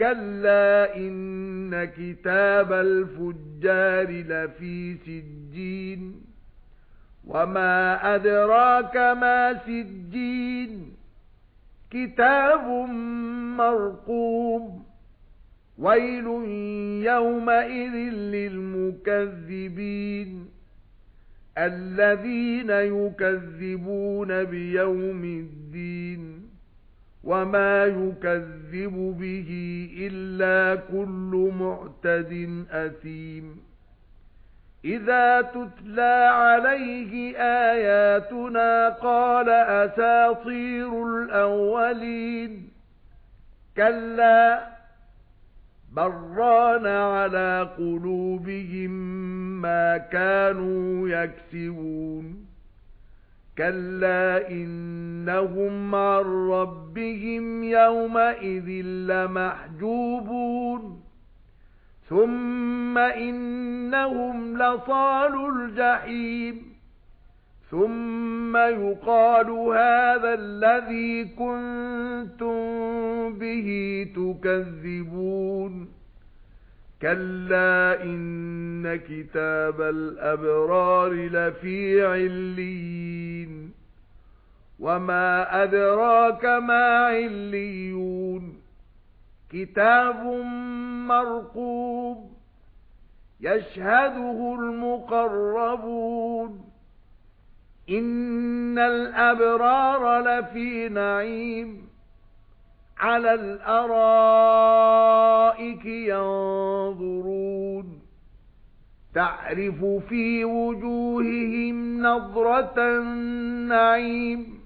كَلَّا إِنَّ كِتَابَ الْفُجَّارِ لَفِي سِجِّينٍ وَمَا أَدْرَاكَ مَا سِجِّينٌ كِتَابٌ مَّرْقُومٌ وَيْلٌ يَوْمَئِذٍ لِّلْمُكَذِّبِينَ الَّذِينَ يُكَذِّبُونَ بِيَوْمِ الدِّينِ وَمَا يُكَذِّبُ بِهِ إِلَّا كُلُّ مُعْتَدٍ أَثِيمٍ إِذَا تُتْلَى عَلَيْهِ آيَاتُنَا قَالَ أَسَاطِيرُ الْأَوَّلِينَ كَلَّا بَرَّانَ عَلَى قُلُوبِهِم مَّا كَانُوا يَكْسِبُونَ كَلَّا إِنَّهُمْ عَن رَّبِّهِمْ يَوْمَئِذٍ لَّمَحْجُوبُونَ ثُمَّ إِنَّهُمْ لَصَالُو الْجَحِيمِ ثُمَّ يُقَالُ هَذَا الَّذِي كُنتُم بِهِ تُكَذِّبُونَ كَلَّا إِنَّ كِتَابَ الْأَبْرَارِ لَفِي عِلِّيِّينَ وَمَا أَدْرَاكَ مَا عِلِّيُّونَ كِتَابٌ مَّرْقُومٌ يَشْهَدُهُ الْمُقَرَّبُونَ إِنَّ الْأَبْرَارَ لَفِي نَعِيمٍ عَلَى الْأَرَائِكِ يَنظُرُونَ تَعْرِفُ فِي وُجُوهِهِمْ نَضْرَةَ النَّعِيمِ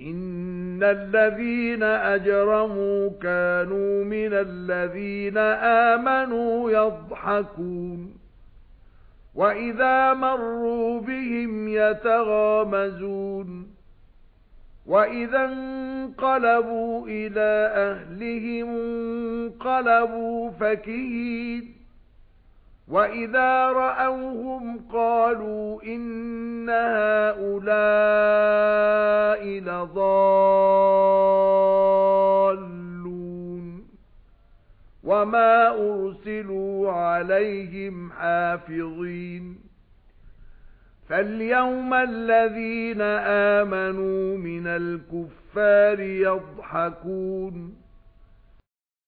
إِنَّ الَّذِينَ أَجْرَمُوا كَانُوا مِنَ الَّذِينَ آمَنُوا يَضْحَكُونَ وَإِذَا مَرُّوا بِهِمْ يَتَغَامَزُونَ وَإِذَا انقَلَبُوا إِلَى أَهْلِهِمْ انقَلَبُوا فَكِهِينَ وَإِذَا رَأَوْهُمْ قَالُوا إِنَّ هَؤُلَاءِ لَضَالُّونَ وَمَا أُرْسِلُوا عَلَيْهِمْ حَافِظِينَ فَالْيَوْمَ الَّذِينَ آمَنُوا مِنَ الْكُفَّارِ يَضْحَكُونَ